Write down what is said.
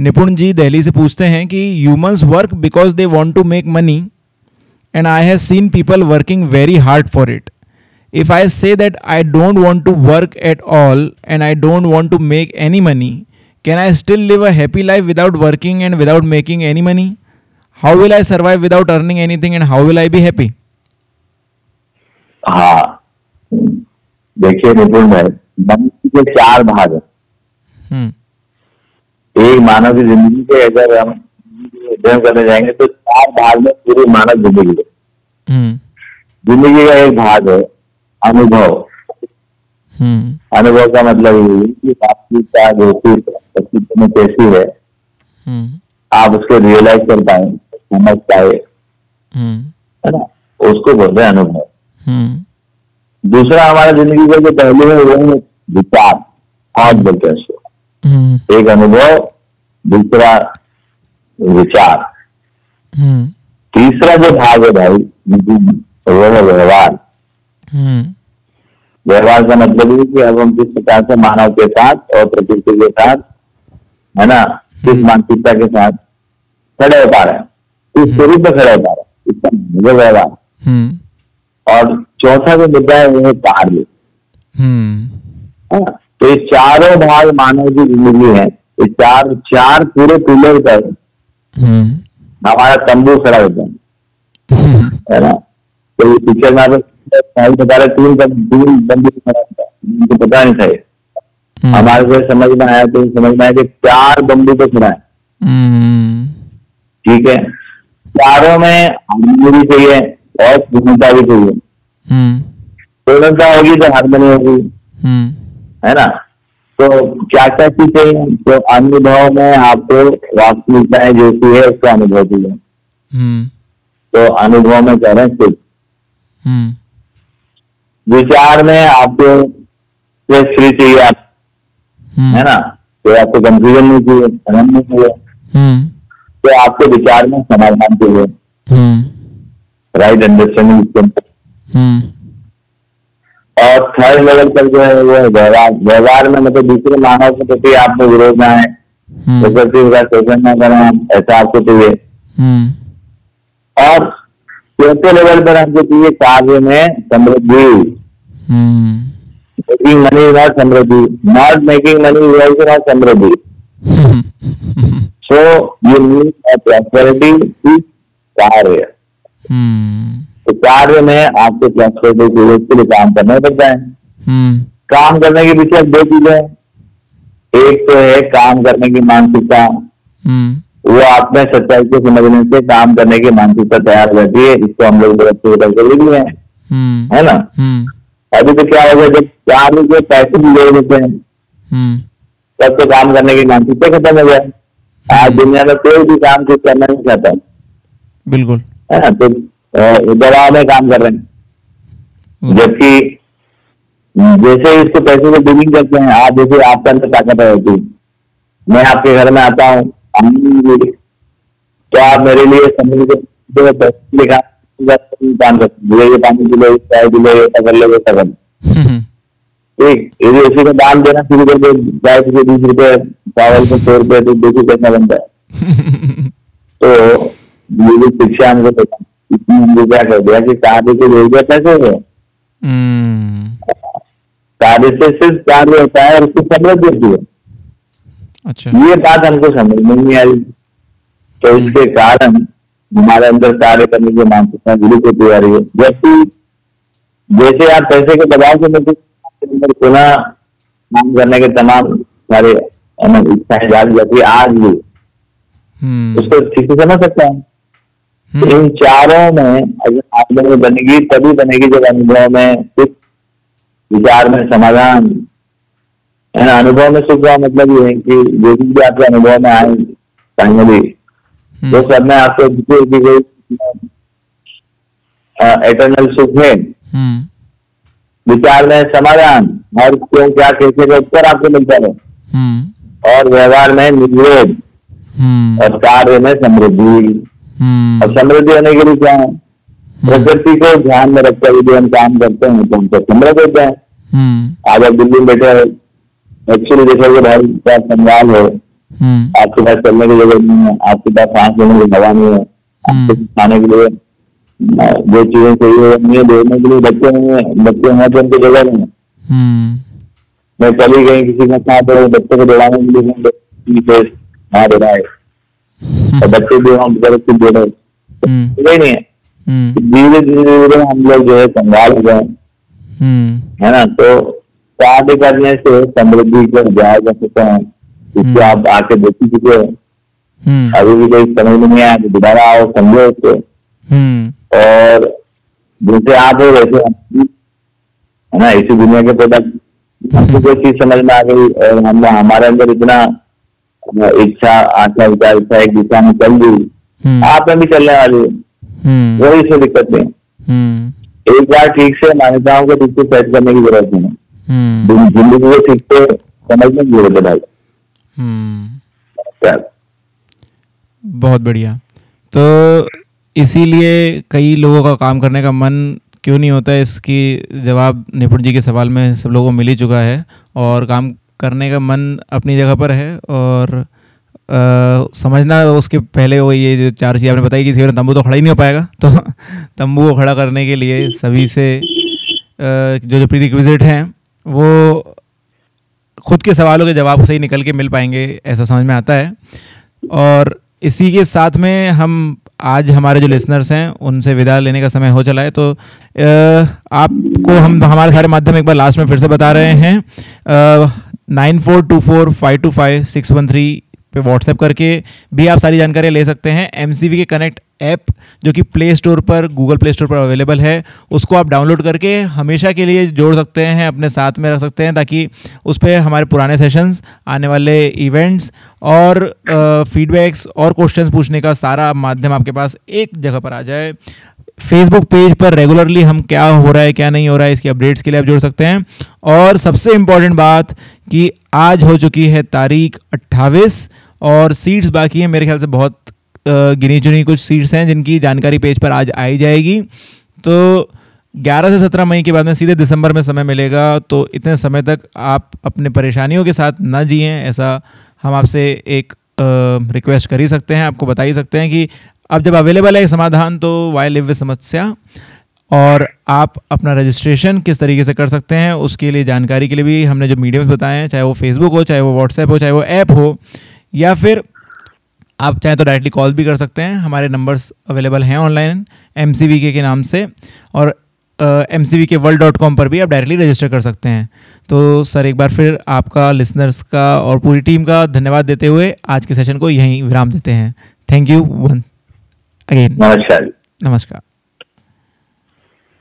निपुण जी दिल्ली से पूछते हैं कि humans work because they want to make money and I have seen people working very hard for it if I say that I don't want to work at all and I don't want to make any money can I still live a happy life without working and without making any money how will I survive without earning anything and how will I be happy हा। देखिए निपुण मन के चार भाग है। एक मानव की ज़िंदगी के अगर हम अध्ययन करने जाएँगे तो चार भाग में पूरी मानव ज़िंदगी है हम्म। ज़िंदगी का एक भाग है अनुभव हम्म। अनुभव का मतलब ये कि आपकी क्या अस्तित्व में कैसी है हम्म। आप उसको रियलाइज़ कर पाए समझ पाए। है ना उसको बोलते हैं अनुभव दूसरा हमारा ज़िंदगी का जो पहले है वो विचार थॉट बोलते हैं उसको एक अनुभव दूसरा विचार। तीसरा जो भाग है भाई वो है व्यवहार। हम्म। व्यवहार का मतलब है कि अब हम किस प्रकार से मानव के साथ और प्रकृति के साथ है ना किस हम्म। मानसिकता के साथ खड़े हो पा रहे हैं। किस स्वरूप में खड़े हो पा रहे हैं। इसका मतलब व्यवहार। हम्म। और चौथा जो मुद्दा है वो है कार्य। तो ये चारों भाग मानव की ज़िंदगी है। ये चार चार पूरे पिलर पर हमारा तंबू खड़ा होता है ना? तो ये पिक्चर में साल बता रहे तीन तीन बंदी उनको पता नहीं था हम्म। हमारे को समझ में आया तो समझ में आया कि चार बम्बू पे खड़ा है हम्म। ठीक है? चारों में हारमोनी भी चाहिए और पूर्णता भी चाहिए। हम्म। पूर्णता होगी तो हारमोनी होगी। है ना? तो क्या क्या चीज़ें तो अनुभव में आपको वास्तविकताएँ जो सी है उसका अनुभव चाहिए तो अनुभव में कह रहे हैं सिर्फ़ विचार में आपको फ्री चाहिए आप हम्म। है ना? तो आपको कंफ्यूजन नहीं चाहिए समझ नहीं चाहिए। हम्म। तो आपके विचार में समाधान चाहिए। राइट अंडरस्टैंडिंग और थर्ड लेवल पर जो है वो व्यवहार व्यवहार में मतलब दूसरे मानव के प्रति आपको विरोध ना है प्रकृति का शोषण ना करें ऐसा आपको चाहिए हम्म। और चौथे लेवल पर हमको चाहिए कार्य में समृद्धि। Making money not Samriddhi. Not making money is not Samriddhi. So you need a prosperity is कार्य तो कार्य में आपको चाहिए उसके लिए काम करना पड़ता है. काम करने के पीछे दो चीज़ें एक तो है काम करने की मानसिकता। hmm. वो आप में सच्चाई को समझने से काम करने की मानसिकता तैयार हो जाती है। इसको हम लोग लिए हैं। hmm. है ना? अभी तो क्या होगा जब चार रुपये पैसे भी जोड़ देते हैं हम्म। तब तो काम करने की मानसिकता खत्म हो जाए। आज हम्म। दुनिया में कोई भी काम कुछ करना नहीं चाहता। बिल्कुल। है ना? तो दबाव में काम कर रहे हैं। हम्म। जबकि जैसे इसको पैसे को डीलिंग करते हैं आप जैसे आपके अंदर ताकत होती मैं आपके घर में आता हूँ तो आप मेरे लिए समझ लिखा काम करते ये पानी किलो चाय किलो ऐसा कर लो वैसा कर ठीक यदि उसी को दाम देना शुरू कर दे। चाय के बीस रुपए चावल को सौ रुपए तो देखिए कैसा बनता है। तो ये शिक्षा हमको पता हमको क्या कर दिया कि कार्य को जोड़ दिया कैसे है कार्य से सिर्फ़ कार्य होता है और उसकी समृद्धि होती है। अच्छा। ये बात हमको समझ नहीं आई। तो इसके कारण हमारे अंदर कार्य करने की मानसिकता होती जा रही है। जबकि जैसे आप पैसे के दबाव से अंदर पुनः काम करने के तमाम सारे इच्छाएँ जारी जाती है आज भी। हम्म। उसको ठीक से समझ सकता है? हम्म। इन चारों में अगर आप लोगों में बनेगी तभी बनेगी जब अनुभव में सुख विचार में समाधान। अनुभव में सुख का मतलब ये है कि जो भी आपके अनुभव में आए फाइनली वो हम्म। सब में आपको एटर्नल सुख है। हम्म। विचार में समाधान और क्यों क्या कैसे का उत्तर आपको मिलता है। हम्म। और व्यवहार में निर्वेद और कार्य में समृद्धि। और समृद्धि होने के लिए क्या है? प्रकृति को ध्यान में रखकर यदि हम काम करते हैं तो हमको समृद्ध होते हैं आज आप दिल्ली में बैठे एक्चुअली देखोगे भाई क्या संभाल हो। हम्म। आपके पास चलने की जगह नहीं है आपके पास सांस लेने की हवा नहीं है आपके खाने के लिए जो चीज़ें चाहिए नहीं है देखने के लिए बच्चे नहीं है बच्चे हैं तो उनकी जगह नहीं है। मैं चली गई किसी के साथ बच्चे को दौड़ाने के लिए वहाँ दे रहा है और बच्चे भी हम कुछ दे रहे नहीं है। धीरे धीरे धीरे हम लोग जो है संभाल गए है। ना? तो कार्य करने से समृद्धि को जाया जा सकता है। इसको आप आके देख चुके हैं। अभी भी कोई समझ में नहीं आया तो दोबारा आओ समझो उसको। और जैसे आप हो वैसे है ना? इसी दुनिया के प्रोडक्ट हमको कोई चीज़ समझ में आ गई और हम हमारे अंदर इतना इच्छा आशा विचार इच्छा एक दिशा में चल गई आप में भी चलने वाली है। वही इसमें दिक्कत नहीं एक बार ठीक से मान्यताओं को ठीक से सेट करने की ज़रूरत नहीं है। ज़िंदगी को ठीक से समझने की ज़रूरत है भाई। बहुत बढ़िया। तो इसीलिए कई लोगों का काम करने का मन क्यों नहीं होता है? इसकी जवाब निपुण जी के सवाल में सब लोगों को मिल ही चुका है और काम करने का मन अपनी जगह पर है और आ, समझना उसके पहले वो ये जो चार चीज़ आपने बताई कि इसी तंबू तो खड़ा ही नहीं हो पाएगा। तो तंबू को खड़ा करने के लिए सभी से आ, जो जो प्री रिक्विजिट हैं वो खुद के सवालों के जवाब से ही निकल के मिल पाएँगे ऐसा समझ में आता है। और इसी के साथ में हम आज हमारे जो लिसनर्स हैं उनसे विदा लेने का समय हो चला है। तो आपको हम हमारे सारे माध्यम एक बार लास्ट में फिर से बता रहे हैं। Nine four two four five two five six one three पे व्हाट्सएप करके भी आप सारी जानकारी ले सकते हैं। एम के कनेक्ट ऐप, जो कि प्ले स्टोर पर गूगल प्ले स्टोर पर अवेलेबल है, उसको आप डाउनलोड करके हमेशा के लिए जोड़ सकते हैं, अपने साथ में रख सकते हैं, ताकि उस पर हमारे पुराने सेशंस आने वाले इवेंट्स और फीडबैक्स और क्वेश्चंस पूछने का सारा माध्यम आपके पास एक जगह पर आ जाए। फेसबुक पेज पर रेगुलरली हम क्या हो रहा है, क्या नहीं हो रहा है, इसकी अपडेट्स के लिए आप जोड़ सकते हैं। और सबसे इंपॉर्टेंट बात कि आज हो चुकी है तारीख अट्ठाईस और सीट्स बाकी हैं, मेरे ख्याल से बहुत गिनी चुनी कुछ सीट्स हैं जिनकी जानकारी पेज पर आज आई जाएगी। तो 11 से 17 मई के बाद में सीधे दिसंबर में समय मिलेगा तो इतने समय तक आप अपने परेशानियों के साथ ना जिए, ऐसा हम आपसे एक रिक्वेस्ट कर ही सकते हैं, आपको बता ही सकते हैं कि अब जब अवेलेबल है समाधान तो वाई लिव समस्या? और आप अपना रजिस्ट्रेशन किस तरीके से कर सकते हैं, उसके लिए जानकारी के लिए भी हमने जो मीडियम्स बताए हैं, चाहे वो फेसबुक हो, चाहे वो व्हाट्सएप हो, चाहे वो ऐप हो, या फिर आप चाहें तो डायरेक्टली कॉल भी कर सकते हैं। हमारे नंबर्स अवेलेबल हैं ऑनलाइन एम के नाम से और एम सी के वर्ल्ड डॉट कॉम पर भी आप डायरेक्टली रजिस्टर कर सकते हैं। तो सर एक बार फिर आपका लिसनर्स का और पूरी टीम का धन्यवाद देते हुए आज के सेशन को यहीं विराम देते हैं। थैंक यू वन अगेन नमस्कार। नमस्कार।